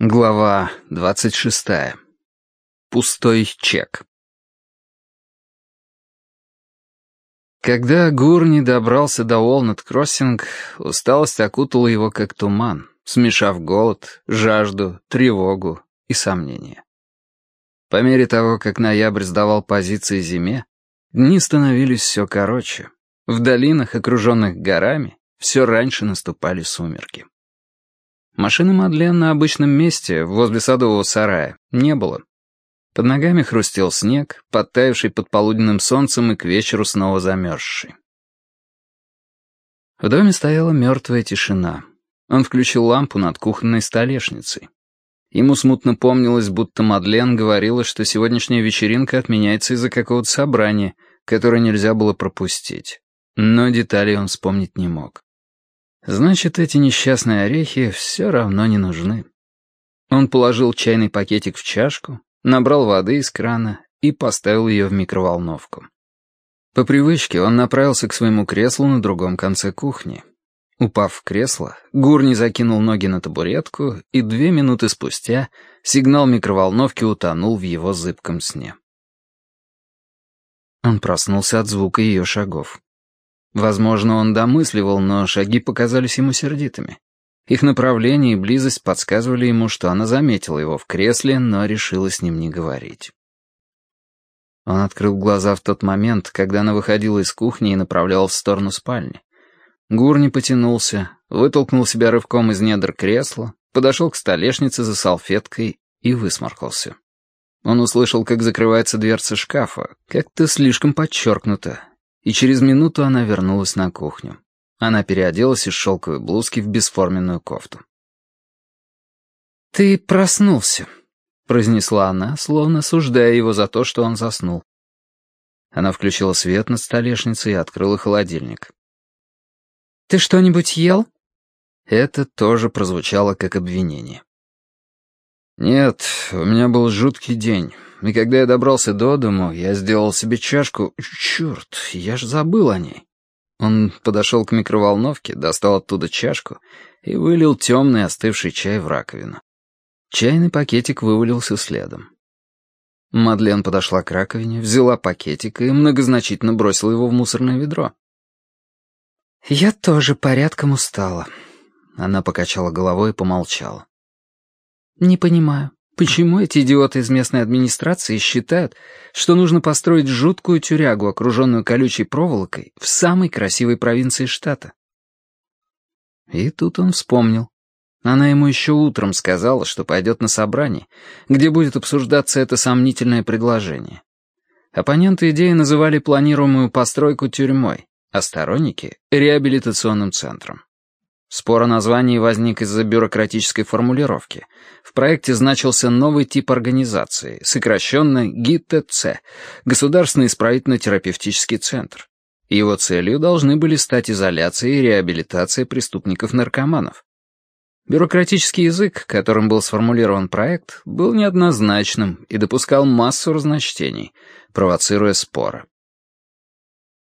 Глава двадцать шестая. Пустой чек. Когда Гурни добрался до Уолнет-Кроссинг, усталость окутала его как туман, смешав голод, жажду, тревогу и сомнения. По мере того, как ноябрь сдавал позиции зиме, дни становились все короче. В долинах, окруженных горами, все раньше наступали сумерки. Машины Мадлен на обычном месте, возле садового сарая, не было. Под ногами хрустел снег, подтаявший под полуденным солнцем и к вечеру снова замерзший. В доме стояла мертвая тишина. Он включил лампу над кухонной столешницей. Ему смутно помнилось, будто Мадлен говорила, что сегодняшняя вечеринка отменяется из-за какого-то собрания, которое нельзя было пропустить. Но деталей он вспомнить не мог. Значит, эти несчастные орехи все равно не нужны. Он положил чайный пакетик в чашку, набрал воды из крана и поставил ее в микроволновку. По привычке он направился к своему креслу на другом конце кухни. Упав в кресло, Гурни закинул ноги на табуретку, и две минуты спустя сигнал микроволновки утонул в его зыбком сне. Он проснулся от звука ее шагов. Возможно, он домысливал, но шаги показались ему сердитыми. Их направление и близость подсказывали ему, что она заметила его в кресле, но решила с ним не говорить. Он открыл глаза в тот момент, когда она выходила из кухни и направлялась в сторону спальни. Гурни потянулся, вытолкнул себя рывком из недр кресла, подошел к столешнице за салфеткой и высморкался. Он услышал, как закрывается дверца шкафа, как-то слишком подчеркнуто, и через минуту она вернулась на кухню. Она переоделась из шелковой блузки в бесформенную кофту. «Ты проснулся», — произнесла она, словно суждая его за то, что он заснул. Она включила свет над столешницей и открыла холодильник. «Ты что-нибудь ел?» Это тоже прозвучало как обвинение. «Нет, у меня был жуткий день и когда я добрался до дому, я сделал себе чашку... Черт, я ж забыл о ней. Он подошел к микроволновке, достал оттуда чашку и вылил темный остывший чай в раковину. Чайный пакетик вывалился следом. Мадлен подошла к раковине, взяла пакетик и многозначительно бросила его в мусорное ведро. «Я тоже порядком устала». Она покачала головой и помолчала. «Не понимаю, Почему эти идиоты из местной администрации считают, что нужно построить жуткую тюрягу, окруженную колючей проволокой, в самой красивой провинции штата? И тут он вспомнил. Она ему еще утром сказала, что пойдет на собрание, где будет обсуждаться это сомнительное предложение. Оппоненты идеи называли планируемую постройку тюрьмой, а сторонники — реабилитационным центром. Спор о названии возник из-за бюрократической формулировки. В проекте значился новый тип организации, сокращенно ГИТЦ — Государственный исправительно-терапевтический центр. Его целью должны были стать изоляция и реабилитация преступников-наркоманов. Бюрократический язык, которым был сформулирован проект, был неоднозначным и допускал массу разночтений, провоцируя споры.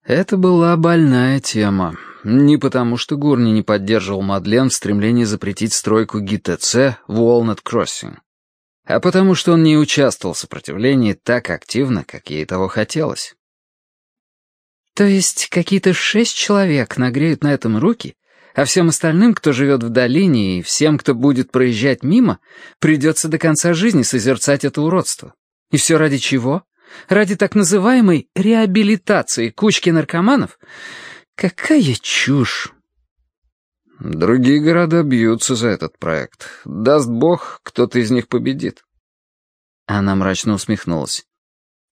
Это была больная тема. Не потому, что Гурни не поддерживал Мадлен в стремлении запретить стройку ГТЦ в Уолнет Кроссинг, а потому, что он не участвовал в сопротивлении так активно, как ей того хотелось. То есть какие-то шесть человек нагреют на этом руки, а всем остальным, кто живет в долине, и всем, кто будет проезжать мимо, придется до конца жизни созерцать это уродство. И все ради чего? Ради так называемой реабилитации кучки наркоманов? Какая чушь! Другие города бьются за этот проект. Даст бог, кто-то из них победит. Она мрачно усмехнулась.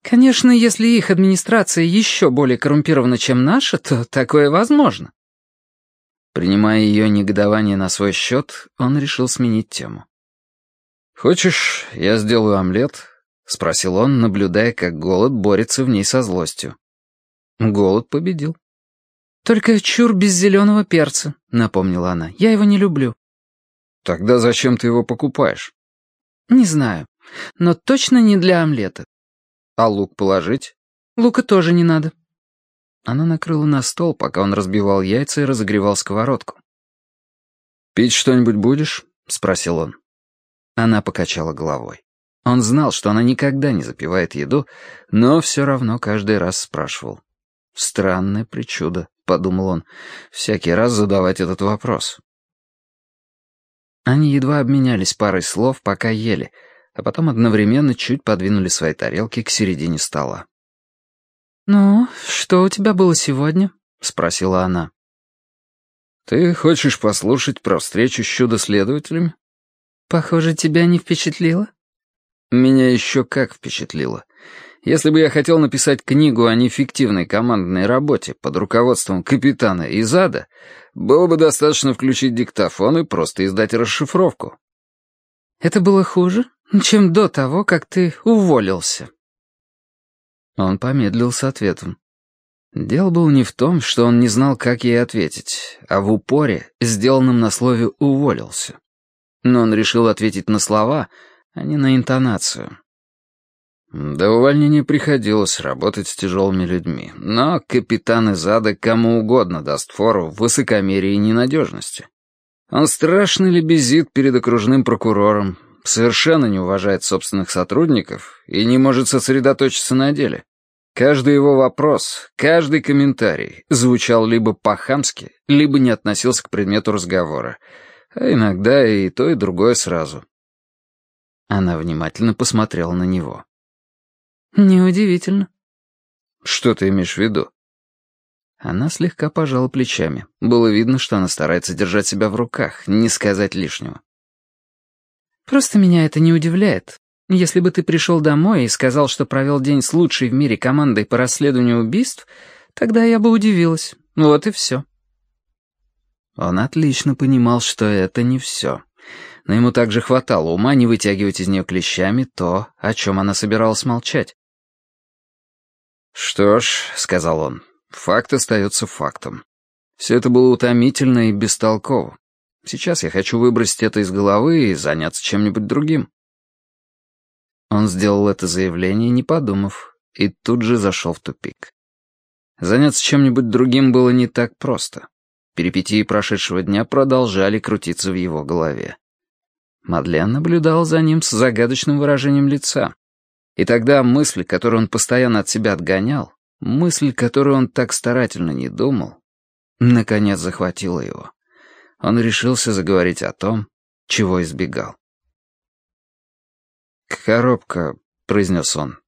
Конечно, если их администрация еще более коррумпирована, чем наша, то такое возможно. Принимая ее негодование на свой счет, он решил сменить тему. «Хочешь, я сделаю омлет, — спросил он, наблюдая, как голод борется в ней со злостью. Голод победил. «Только чур без зеленого перца», — напомнила она. «Я его не люблю». «Тогда зачем ты его покупаешь?» «Не знаю, но точно не для омлета». «А лук положить?» «Лука тоже не надо». Она накрыла на стол, пока он разбивал яйца и разогревал сковородку. «Пить что-нибудь будешь?» — спросил он. Она покачала головой. Он знал, что она никогда не запивает еду, но все равно каждый раз спрашивал. «Странное причуда», — подумал он, — «всякий раз задавать этот вопрос». Они едва обменялись парой слов, пока ели, а потом одновременно чуть подвинули свои тарелки к середине стола. «Ну, что у тебя было сегодня?» — спросила она. «Ты хочешь послушать про встречу с чудо-следователями?» «Похоже, тебя не впечатлило?» Меня еще как впечатлило. Если бы я хотел написать книгу о неэффективной командной работе под руководством капитана Изада, было бы достаточно включить диктофон и просто издать расшифровку. Это было хуже, чем до того, как ты уволился. Он помедлил с ответом. Дело было не в том, что он не знал, как ей ответить, а в упоре, сделанном на слове «уволился». Но он решил ответить на слова — а не на интонацию. До увольнения приходилось работать с тяжелыми людьми, но капитан из ада кому угодно даст фору в высокомерии и ненадежности. Он страшно лебезит перед окружным прокурором, совершенно не уважает собственных сотрудников и не может сосредоточиться на деле. Каждый его вопрос, каждый комментарий звучал либо по-хамски, либо не относился к предмету разговора, а иногда и то, и другое сразу. Она внимательно посмотрела на него. «Неудивительно». «Что ты имеешь в виду?» Она слегка пожала плечами. Было видно, что она старается держать себя в руках, не сказать лишнего. «Просто меня это не удивляет. Если бы ты пришел домой и сказал, что провел день с лучшей в мире командой по расследованию убийств, тогда я бы удивилась. Вот и все». Он отлично понимал, что это не все но ему также хватало ума не вытягивать из нее клещами то, о чем она собиралась молчать. «Что ж», — сказал он, — «факт остается фактом. Все это было утомительно и бестолково. Сейчас я хочу выбросить это из головы и заняться чем-нибудь другим». Он сделал это заявление, не подумав, и тут же зашел в тупик. Заняться чем-нибудь другим было не так просто. Перипетии прошедшего дня продолжали крутиться в его голове. Мадлен наблюдал за ним с загадочным выражением лица. И тогда мысль, которую он постоянно от себя отгонял, мысль, которую он так старательно не думал, наконец захватила его. Он решился заговорить о том, чего избегал. «Коробка», — произнес он.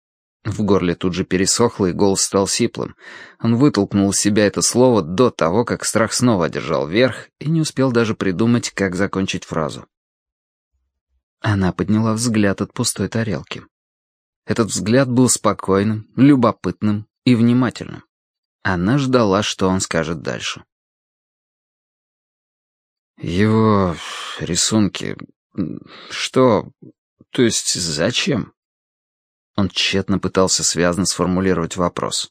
В горле тут же пересохло, и голос стал сиплым. Он вытолкнул из себя это слово до того, как страх снова одержал верх, и не успел даже придумать, как закончить фразу. Она подняла взгляд от пустой тарелки. Этот взгляд был спокойным, любопытным и внимательным. Она ждала, что он скажет дальше. «Его рисунки... Что... То есть зачем?» Он тщетно пытался связно сформулировать вопрос.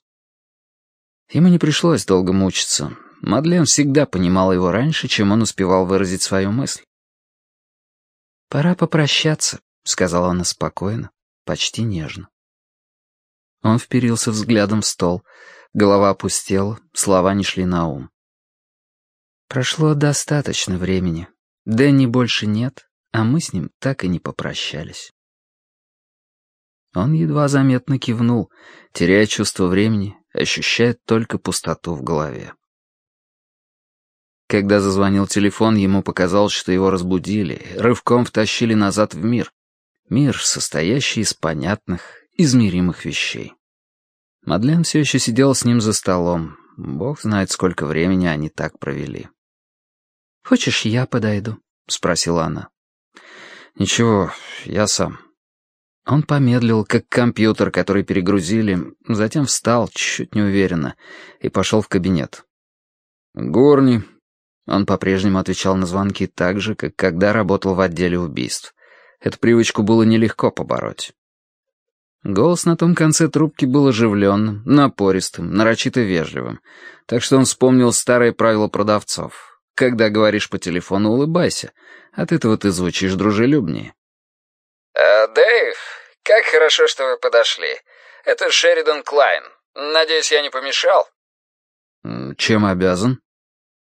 Ему не пришлось долго мучиться. Мадлен всегда понимала его раньше, чем он успевал выразить свою мысль. «Пора попрощаться», — сказала она спокойно, почти нежно. Он вперился взглядом в стол, голова опустела, слова не шли на ум. Прошло достаточно времени. Дэнни больше нет, а мы с ним так и не попрощались. Он едва заметно кивнул, теряя чувство времени, ощущая только пустоту в голове. Когда зазвонил телефон, ему показалось, что его разбудили, рывком втащили назад в мир. Мир, состоящий из понятных, измеримых вещей. Мадлен все еще сидела с ним за столом. Бог знает, сколько времени они так провели. «Хочешь, я подойду?» — спросила она. «Ничего, я сам». Он помедлил, как компьютер, который перегрузили, затем встал, чуть неуверенно, и пошел в кабинет. «Горни, он по-прежнему отвечал на звонки так же, как когда работал в отделе убийств. Эту привычку было нелегко побороть. Голос на том конце трубки был оживленным, напористым, нарочито вежливым, так что он вспомнил старое правило продавцов. Когда говоришь по телефону, улыбайся. От этого ты звучишь дружелюбнее. «Э, «Дэйв, как хорошо, что вы подошли. Это Шеридан Клайн. Надеюсь, я не помешал?» «Чем обязан?»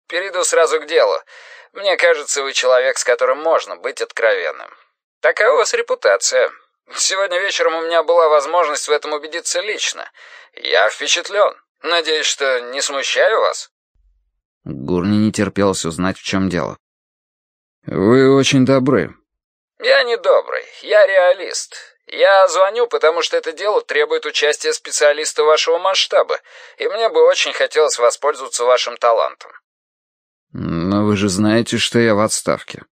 Перейду сразу к делу. Мне кажется, вы человек, с которым можно быть откровенным. Такая у вас репутация. Сегодня вечером у меня была возможность в этом убедиться лично. Я впечатлен. Надеюсь, что не смущаю вас?» Гурни не терпелось узнать, в чем дело. «Вы очень добры». «Я не добрый, я реалист. Я звоню, потому что это дело требует участия специалиста вашего масштаба, и мне бы очень хотелось воспользоваться вашим талантом». «Но вы же знаете, что я в отставке».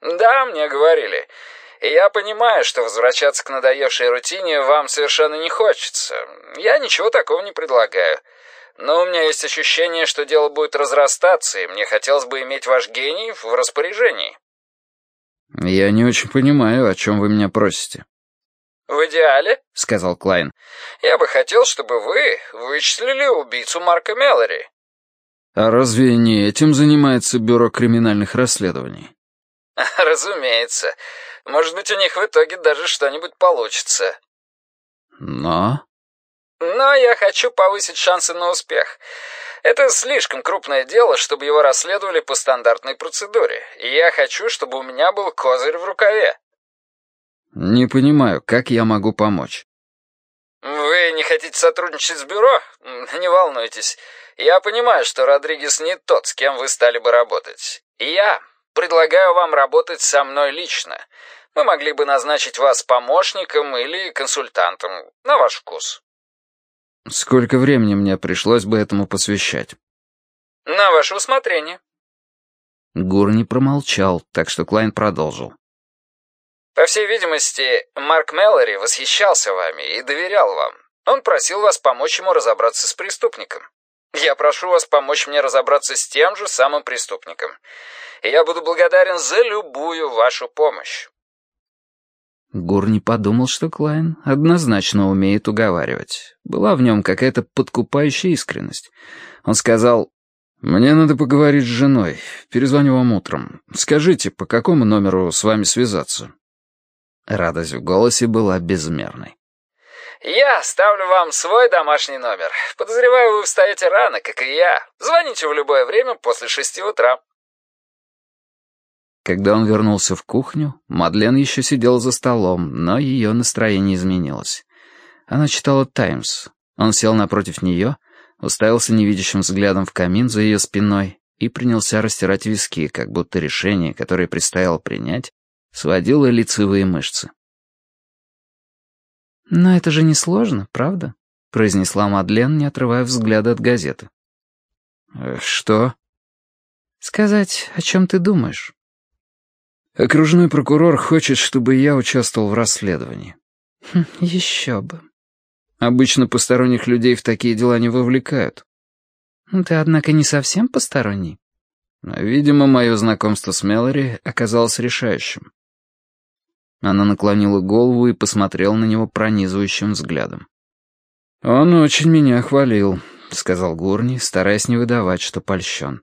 «Да, мне говорили. И я понимаю, что возвращаться к надоевшей рутине вам совершенно не хочется. Я ничего такого не предлагаю. Но у меня есть ощущение, что дело будет разрастаться, и мне хотелось бы иметь ваш гений в распоряжении». «Я не очень понимаю, о чем вы меня просите». «В идеале», — сказал Клайн, — «я бы хотел, чтобы вы вычислили убийцу Марка Меллори». «А разве не этим занимается Бюро криминальных расследований?» «Разумеется. Может быть, у них в итоге даже что-нибудь получится». «Но...» «Но я хочу повысить шансы на успех. Это слишком крупное дело, чтобы его расследовали по стандартной процедуре. И я хочу, чтобы у меня был козырь в рукаве». «Не понимаю, как я могу помочь?» «Вы не хотите сотрудничать с бюро? Не волнуйтесь. Я понимаю, что Родригес не тот, с кем вы стали бы работать. Я предлагаю вам работать со мной лично. Мы могли бы назначить вас помощником или консультантом, на ваш вкус». «Сколько времени мне пришлось бы этому посвящать?» «На ваше усмотрение». Гурни промолчал, так что Клайн продолжил. По всей видимости, Марк Меллори восхищался вами и доверял вам. Он просил вас помочь ему разобраться с преступником. Я прошу вас помочь мне разобраться с тем же самым преступником. И я буду благодарен за любую вашу помощь. Гурни подумал, что Клайн однозначно умеет уговаривать. Была в нем какая-то подкупающая искренность. Он сказал, «Мне надо поговорить с женой. Перезвоню вам утром. Скажите, по какому номеру с вами связаться?» Радость в голосе была безмерной. «Я оставлю вам свой домашний номер. Подозреваю, вы встаете рано, как и я. Звоните в любое время после шести утра». Когда он вернулся в кухню, Мадлен еще сидела за столом, но ее настроение изменилось. Она читала «Таймс». Он сел напротив нее, уставился невидящим взглядом в камин за ее спиной и принялся растирать виски, как будто решение, которое предстояло принять, сводила лицевые мышцы. «Но это же несложно, правда?» — произнесла Мадлен, не отрывая взгляда от газеты. «Э, «Что?» «Сказать, о чем ты думаешь». «Окружной прокурор хочет, чтобы я участвовал в расследовании». Хм, «Еще бы». «Обычно посторонних людей в такие дела не вовлекают». «Ты, однако, не совсем посторонний». Видимо, мое знакомство с Мелори оказалось решающим. Она наклонила голову и посмотрела на него пронизывающим взглядом. «Он очень меня хвалил», — сказал Гурни, стараясь не выдавать, что польщен.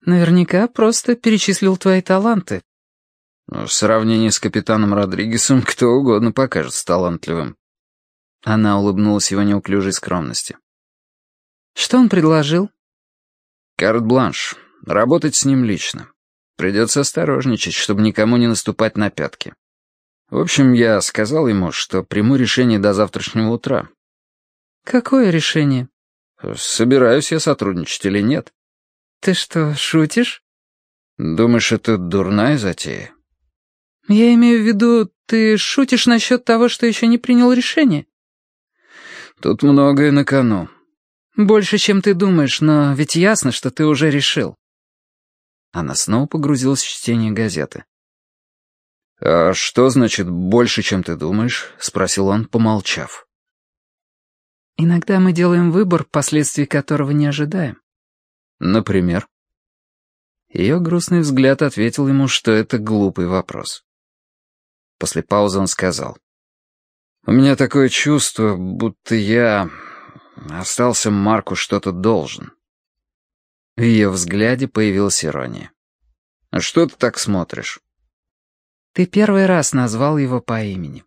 «Наверняка просто перечислил твои таланты». «В сравнении с капитаном Родригесом кто угодно покажется талантливым». Она улыбнулась его неуклюжей скромности. «Что он предложил?» «Карт-бланш. Работать с ним лично. Придется осторожничать, чтобы никому не наступать на пятки. В общем, я сказал ему, что приму решение до завтрашнего утра. «Какое решение?» «Собираюсь я сотрудничать или нет». «Ты что, шутишь?» «Думаешь, это дурная затея?» «Я имею в виду, ты шутишь насчет того, что еще не принял решение?» «Тут многое на кону». «Больше, чем ты думаешь, но ведь ясно, что ты уже решил». Она снова погрузилась в чтение газеты. «А что значит больше, чем ты думаешь?» — спросил он, помолчав. «Иногда мы делаем выбор, последствий которого не ожидаем». «Например?» Ее грустный взгляд ответил ему, что это глупый вопрос. После паузы он сказал. «У меня такое чувство, будто я остался Марку что-то должен». В ее взгляде появилась ирония. «А что ты так смотришь?» Ты первый раз назвал его по имени.